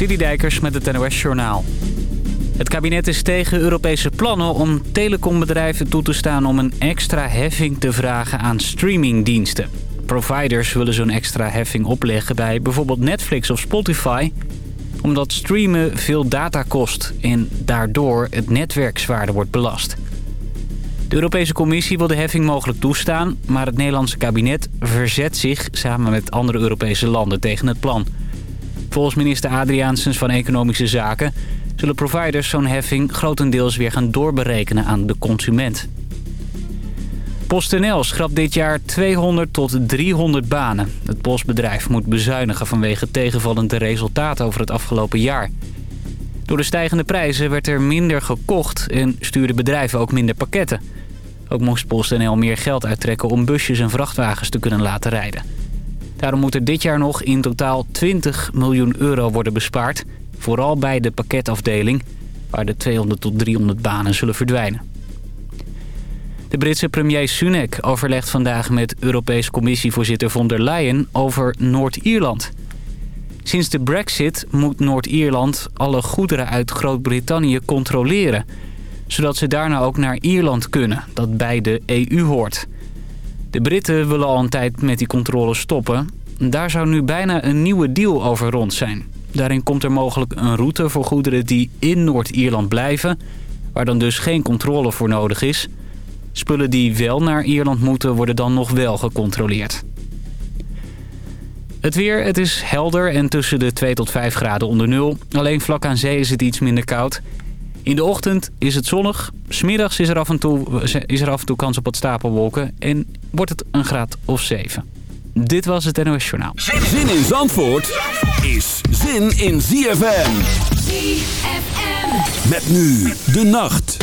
Citydijkers met het NOS Journaal. Het kabinet is tegen Europese plannen om telecombedrijven toe te staan... om een extra heffing te vragen aan streamingdiensten. Providers willen zo'n extra heffing opleggen bij bijvoorbeeld Netflix of Spotify... omdat streamen veel data kost en daardoor het netwerk zwaarder wordt belast. De Europese Commissie wil de heffing mogelijk toestaan... maar het Nederlandse kabinet verzet zich samen met andere Europese landen tegen het plan... Volgens minister Adriaansens van Economische Zaken... zullen providers zo'n heffing grotendeels weer gaan doorberekenen aan de consument. PostNL schrapt dit jaar 200 tot 300 banen. Het postbedrijf moet bezuinigen vanwege tegenvallende resultaten over het afgelopen jaar. Door de stijgende prijzen werd er minder gekocht en stuurden bedrijven ook minder pakketten. Ook moest PostNL meer geld uittrekken om busjes en vrachtwagens te kunnen laten rijden. Daarom moet er dit jaar nog in totaal 20 miljoen euro worden bespaard. Vooral bij de pakketafdeling, waar de 200 tot 300 banen zullen verdwijnen. De Britse premier Sunak overlegt vandaag met Europese commissievoorzitter von der Leyen over Noord-Ierland. Sinds de brexit moet Noord-Ierland alle goederen uit Groot-Brittannië controleren... zodat ze daarna ook naar Ierland kunnen, dat bij de EU hoort... De Britten willen al een tijd met die controle stoppen. Daar zou nu bijna een nieuwe deal over rond zijn. Daarin komt er mogelijk een route voor goederen die in Noord-Ierland blijven... waar dan dus geen controle voor nodig is. Spullen die wel naar Ierland moeten worden dan nog wel gecontroleerd. Het weer, het is helder en tussen de 2 tot 5 graden onder nul. Alleen vlak aan zee is het iets minder koud. In de ochtend is het zonnig. Smiddags is er af en toe, is er af en toe kans op wat stapelwolken. En wordt het een graad of 7. Dit was het NOS Journaal. Zin in Zandvoort is zin in ZFM. ZFM. Met nu de nacht.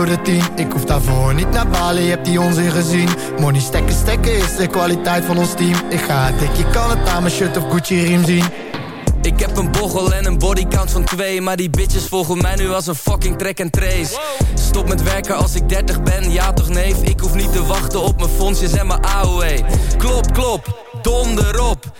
En ik tover de 10 Ik hoef daarvoor niet naar Bali, je hebt die onzin gezien. Money stekken, stekken is de kwaliteit van ons team. Ik ga dik, je kan het aan mijn shirt of Gucci riem zien. Ik heb een bochel en een bodycount van twee Maar die bitches volgen mij nu als een fucking track and trace. Stop met werken als ik 30 ben, ja toch neef? Ik hoef niet te wachten op mijn fondsjes en mijn AOE Klop, klop, donder op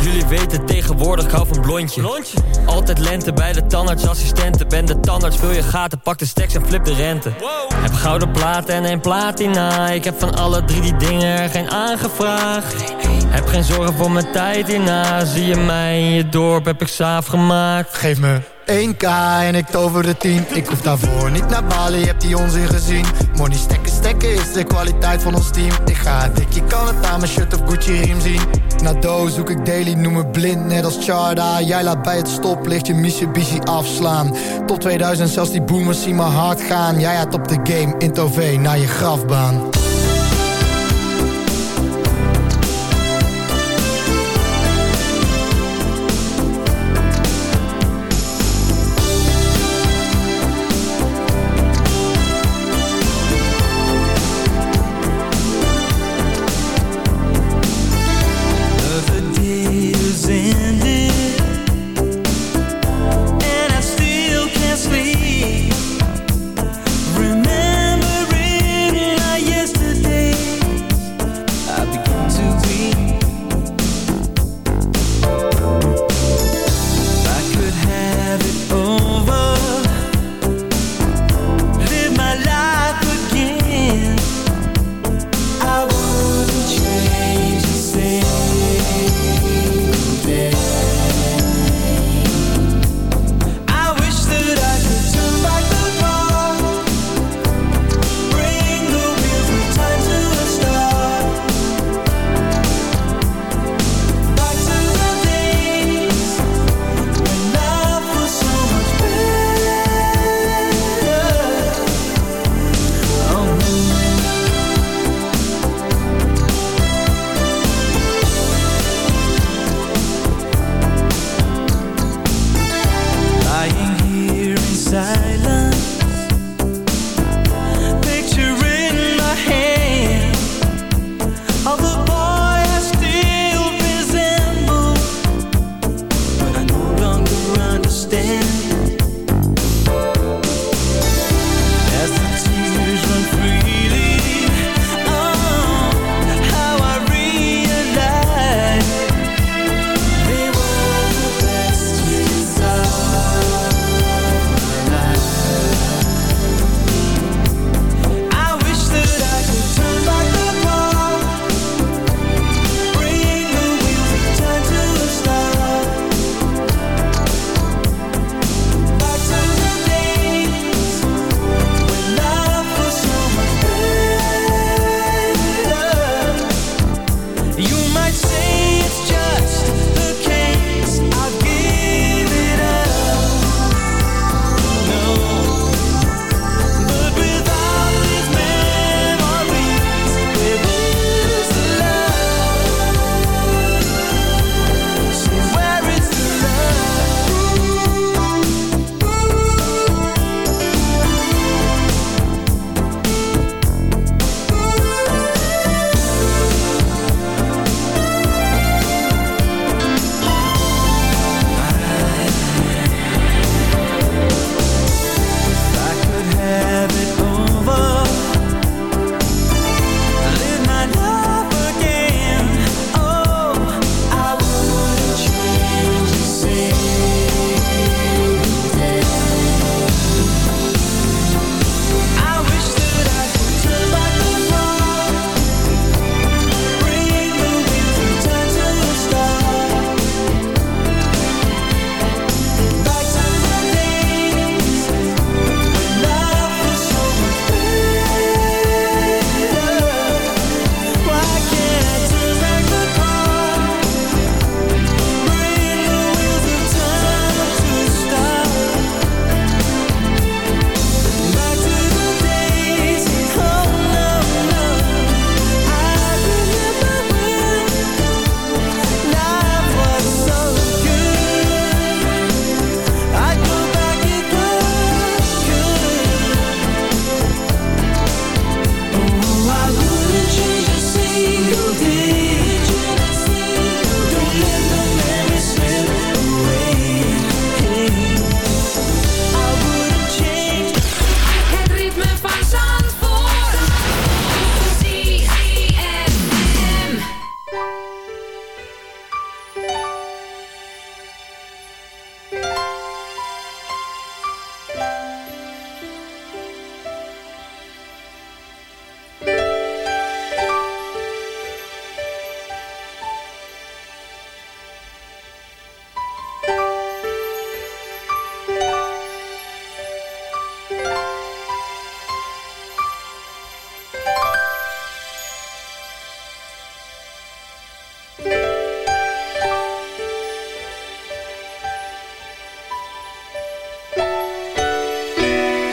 Jullie weten tegenwoordig, ik hou van blondje. blondje. Altijd lente bij de tandartsassistenten. Ben de tandarts, vul je gaten, pak de stacks en flip de rente. Heb gouden platen en een platina. Ik heb van alle drie die dingen er geen aangevraagd. Heb geen zorgen voor mijn tijd hierna. Zie je mij in je dorp, heb ik saaf gemaakt. Geef me 1k en ik tover de 10 Ik hoef daarvoor niet naar Bali, heb die onzin gezien Money stekken, stekken is de kwaliteit van ons team. Ik ga dik, je kan het aan mijn shirt of Gucci riem zien. Na doos zoek ik daily, noem me blind, net als Charda. Jij laat bij het stoplicht je Mitsubishi afslaan. Tot 2000 zelfs die boomers zien me hard gaan. Jij had op de game, in Tove naar je grafbaan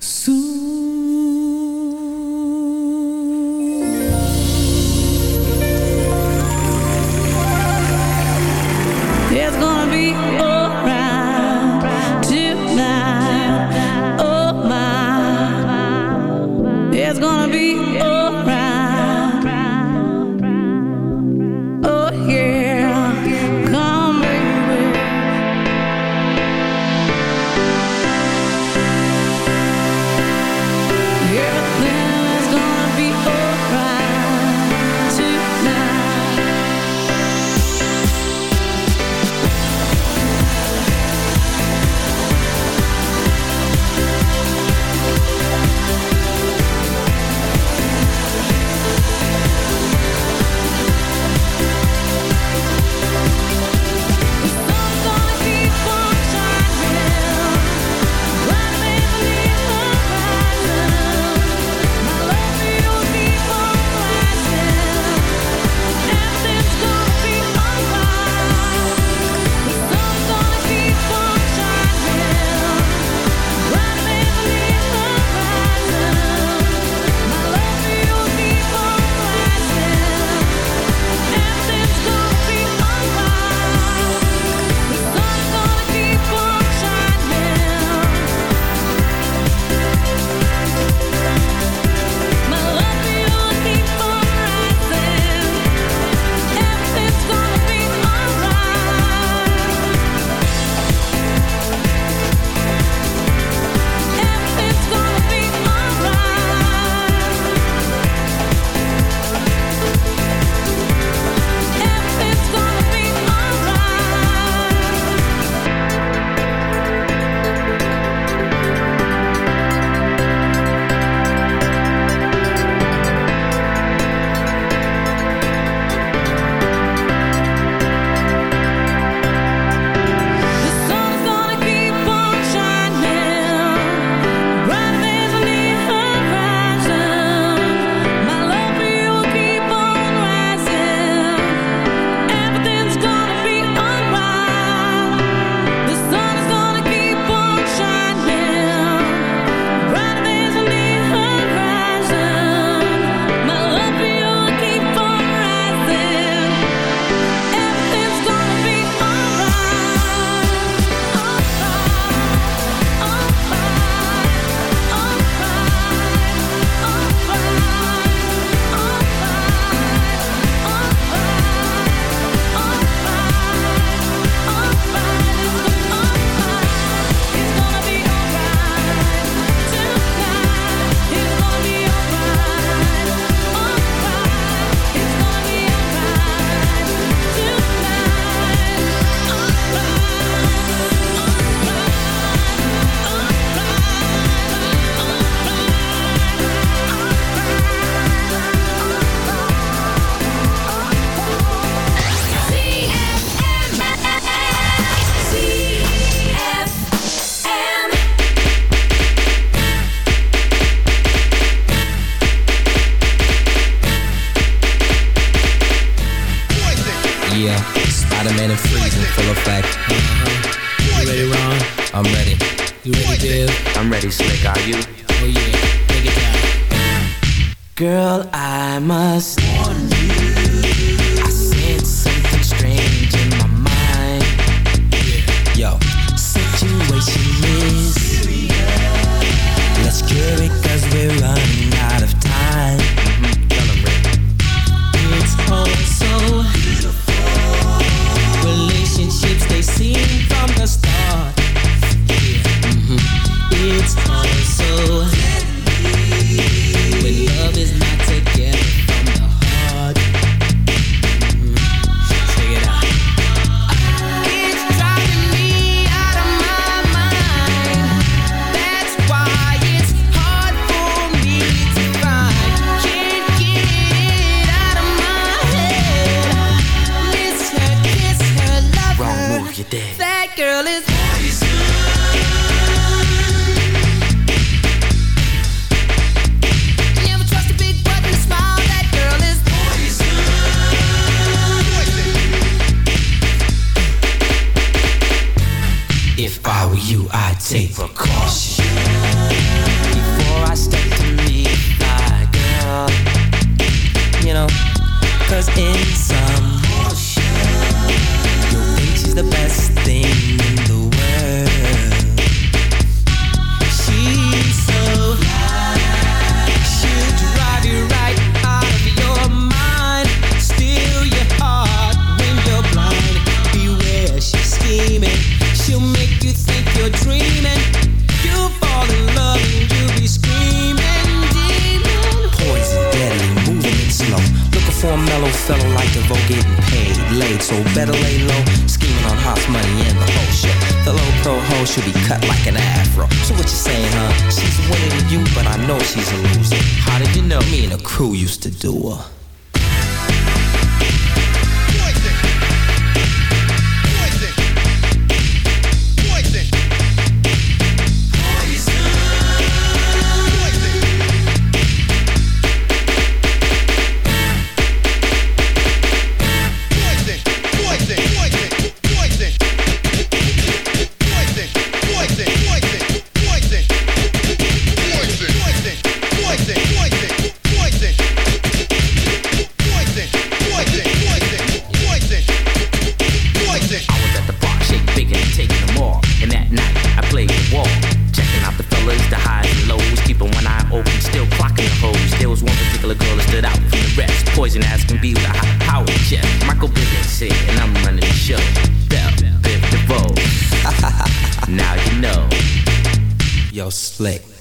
苏 you. Oh yeah, it down. Girl, I must warn you. laid, so better lay low. Scheming on hot money and the whole shit. The low pro hoe should be cut like an afro. So what you saying, huh? She's winning with you, but I know she's a loser. How did you know? Me and the crew used to do her. reflect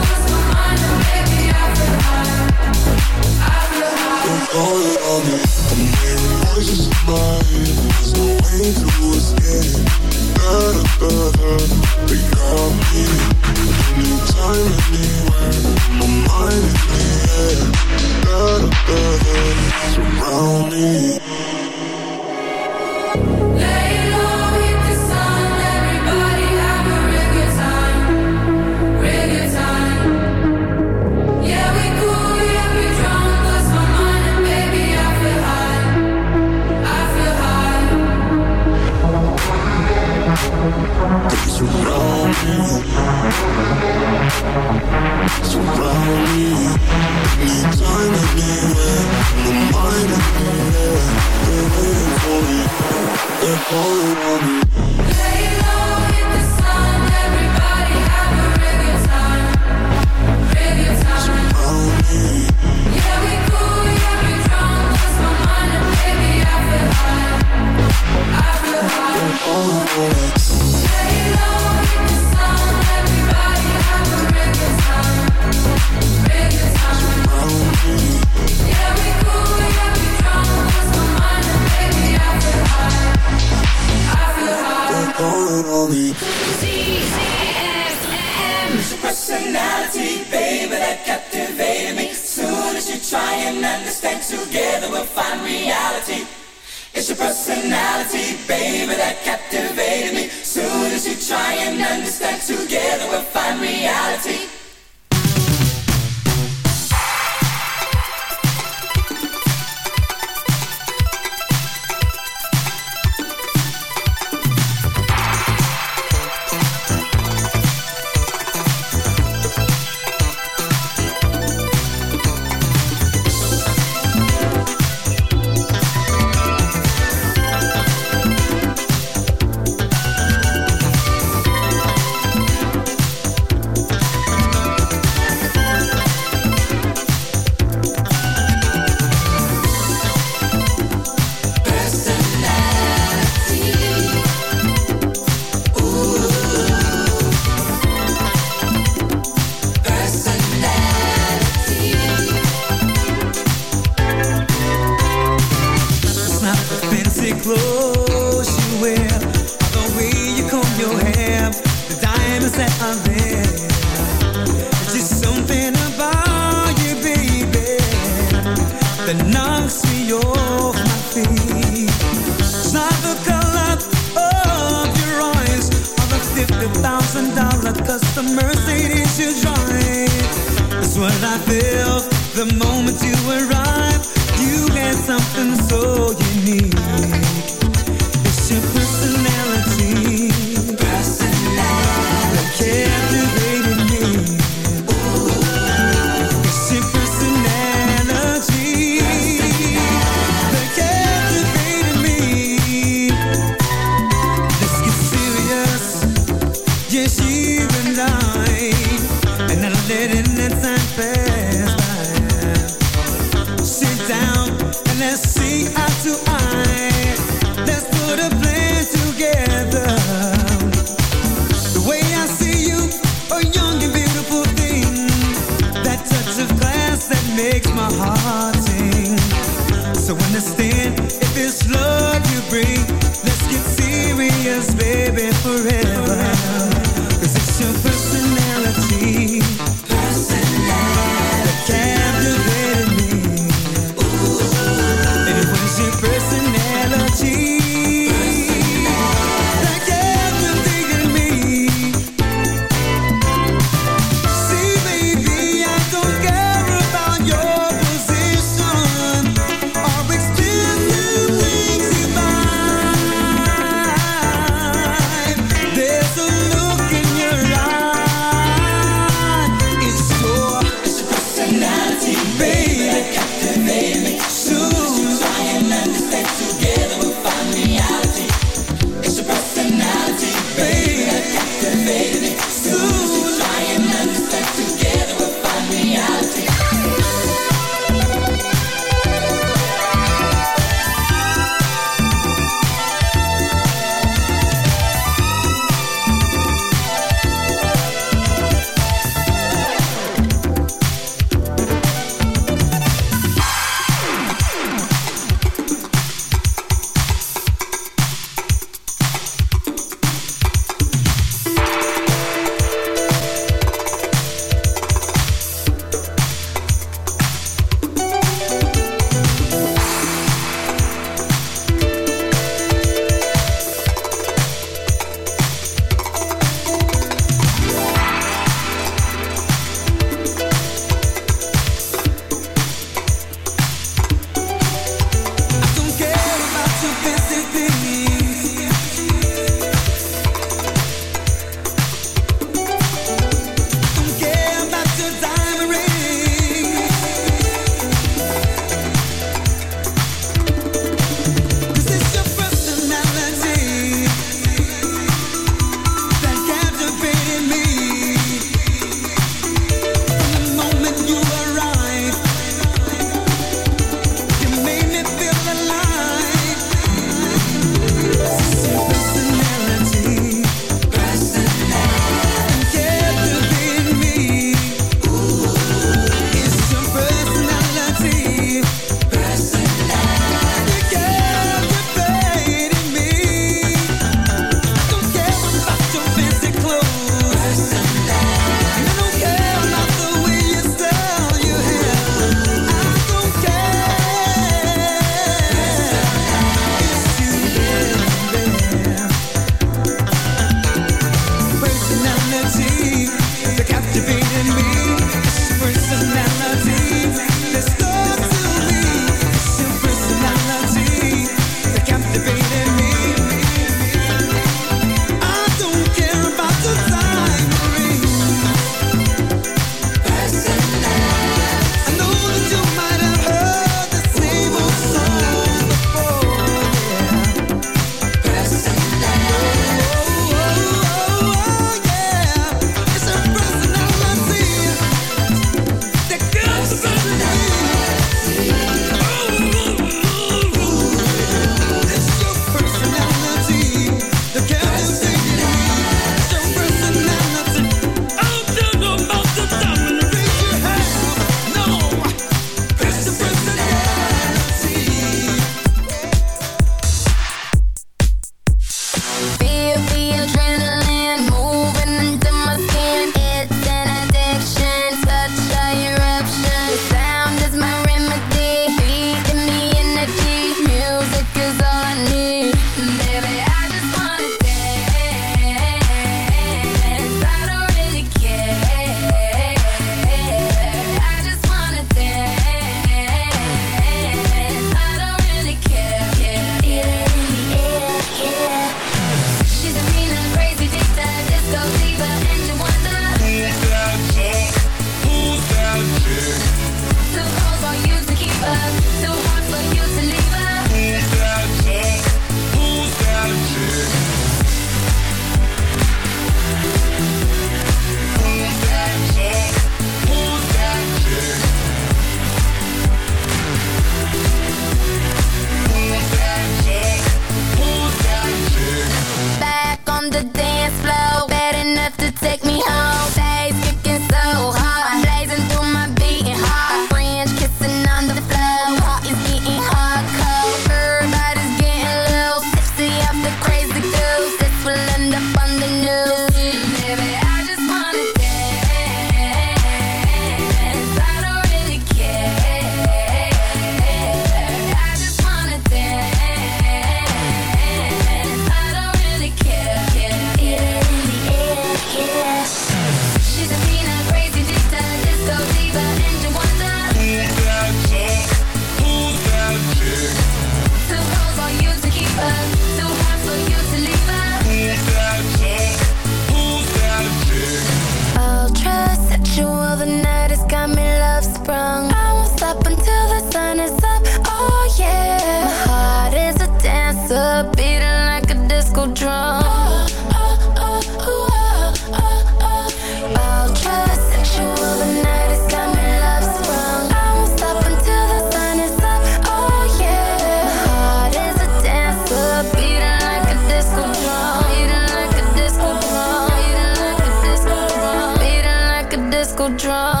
like a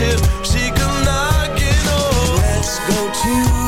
tip She come knocking, oh Let's go to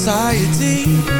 society.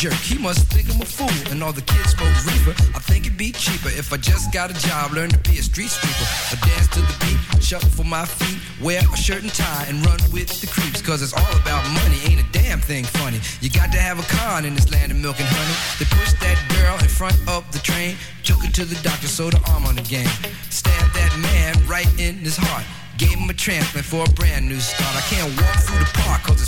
Jerk. He must think I'm a fool. And all the kids smoke reefer. I think it'd be cheaper if I just got a job, learn to be a street sweeper. I dance to the beat, shuffle for my feet, wear a shirt and tie, and run with the creeps. Cause it's all about money, ain't a damn thing funny. You got to have a con in this land of milk and honey. They pushed that girl in front of the train, took her to the doctor, sewed her arm on the game. Stabbed that man right in his heart. Gave him a transplant for a brand new start. I can't walk through the park cause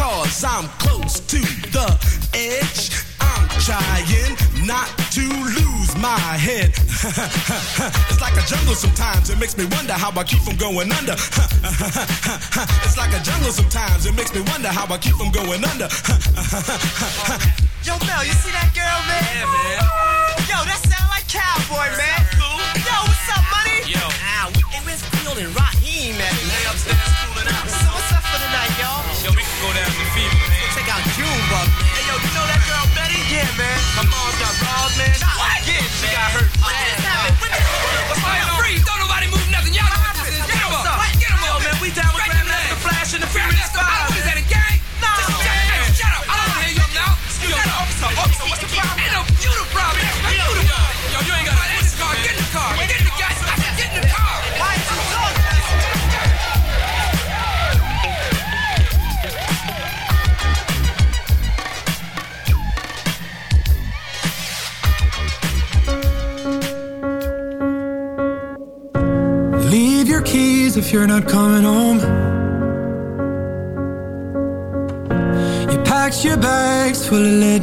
cause I'm close to the edge. I'm trying not to lose my head. it's like a jungle sometimes, it makes me wonder how I keep from going under. it's like a jungle sometimes, it makes me wonder how I keep from going under. Yo, Mel, you see that girl, man? Yeah, man. Yo, that sound like cowboy, man. Cool. Yo, what's up, money? Yo. Ah, we, it was Field and Raheem, at the upstairs, cooling out. Yo, we can go down to fever, man. Yo, check out Cuba, man. Hey, yo, you know that girl Betty? Yeah, man. My mom got balls, man. What? Yeah, she man. got hurt. Bad. you're not coming home. You packed your bags full of lead